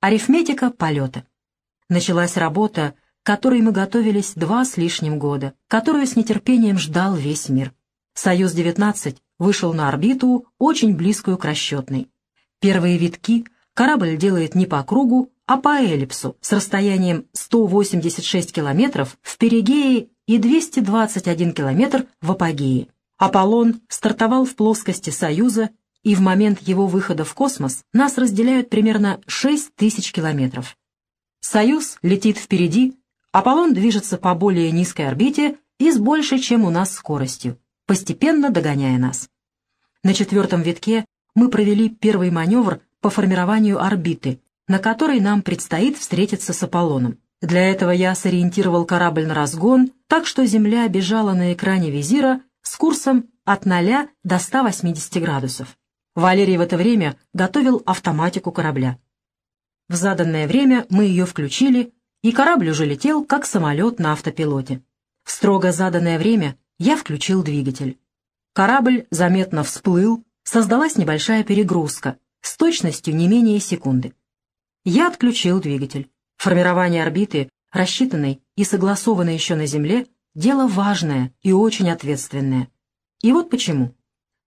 Арифметика полета. Началась работа, которой мы готовились два с лишним года, которую с нетерпением ждал весь мир. «Союз-19» вышел на орбиту, очень близкую к расчетной. Первые витки корабль делает не по кругу, а по эллипсу с расстоянием 186 километров в перигее и 221 километр в апогее. Аполлон стартовал в плоскости Союза, и в момент его выхода в космос нас разделяют примерно 6 тысяч километров. Союз летит впереди, Аполлон движется по более низкой орбите и с большей, чем у нас, скоростью, постепенно догоняя нас. На четвертом витке мы провели первый маневр по формированию орбиты, на которой нам предстоит встретиться с Аполлоном. Для этого я сориентировал корабль на разгон, так что Земля бежала на экране визира с курсом от 0 до 180 градусов. Валерий в это время готовил автоматику корабля. В заданное время мы ее включили, и корабль уже летел, как самолет на автопилоте. В строго заданное время я включил двигатель. Корабль заметно всплыл, создалась небольшая перегрузка с точностью не менее секунды. Я отключил двигатель. Формирование орбиты, рассчитанной и согласованной еще на Земле, дело важное и очень ответственное. И вот почему.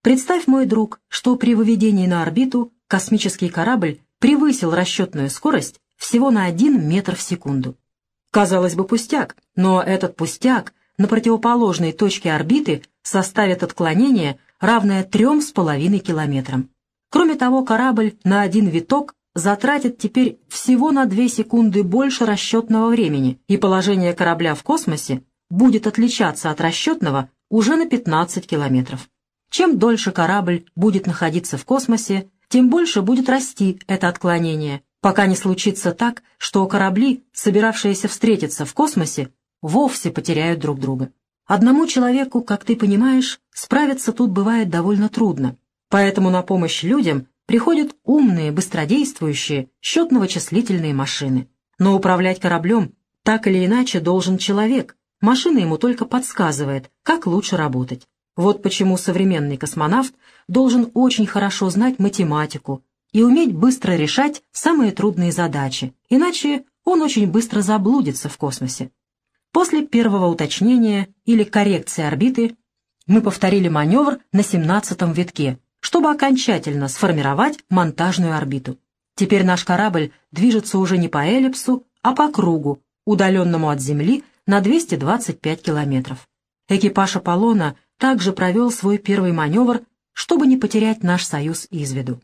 Представь, мой друг, что при выведении на орбиту космический корабль превысил расчетную скорость всего на 1 метр в секунду. Казалось бы, пустяк, но этот пустяк на противоположной точке орбиты составит отклонение, равное 3,5 километрам. Кроме того, корабль на один виток затратит теперь всего на 2 секунды больше расчетного времени, и положение корабля в космосе будет отличаться от расчетного уже на 15 километров. Чем дольше корабль будет находиться в космосе, тем больше будет расти это отклонение, пока не случится так, что корабли, собиравшиеся встретиться в космосе, вовсе потеряют друг друга. Одному человеку, как ты понимаешь, справиться тут бывает довольно трудно, поэтому на помощь людям приходят умные, быстродействующие, счетно-вычислительные машины. Но управлять кораблем так или иначе должен человек, машина ему только подсказывает, как лучше работать. Вот почему современный космонавт должен очень хорошо знать математику и уметь быстро решать самые трудные задачи, иначе он очень быстро заблудится в космосе. После первого уточнения или коррекции орбиты мы повторили маневр на 17-м витке, чтобы окончательно сформировать монтажную орбиту. Теперь наш корабль движется уже не по эллипсу, а по кругу, удаленному от Земли на 225 километров. Экипаж Аполлона также провел свой первый маневр, чтобы не потерять наш союз из виду.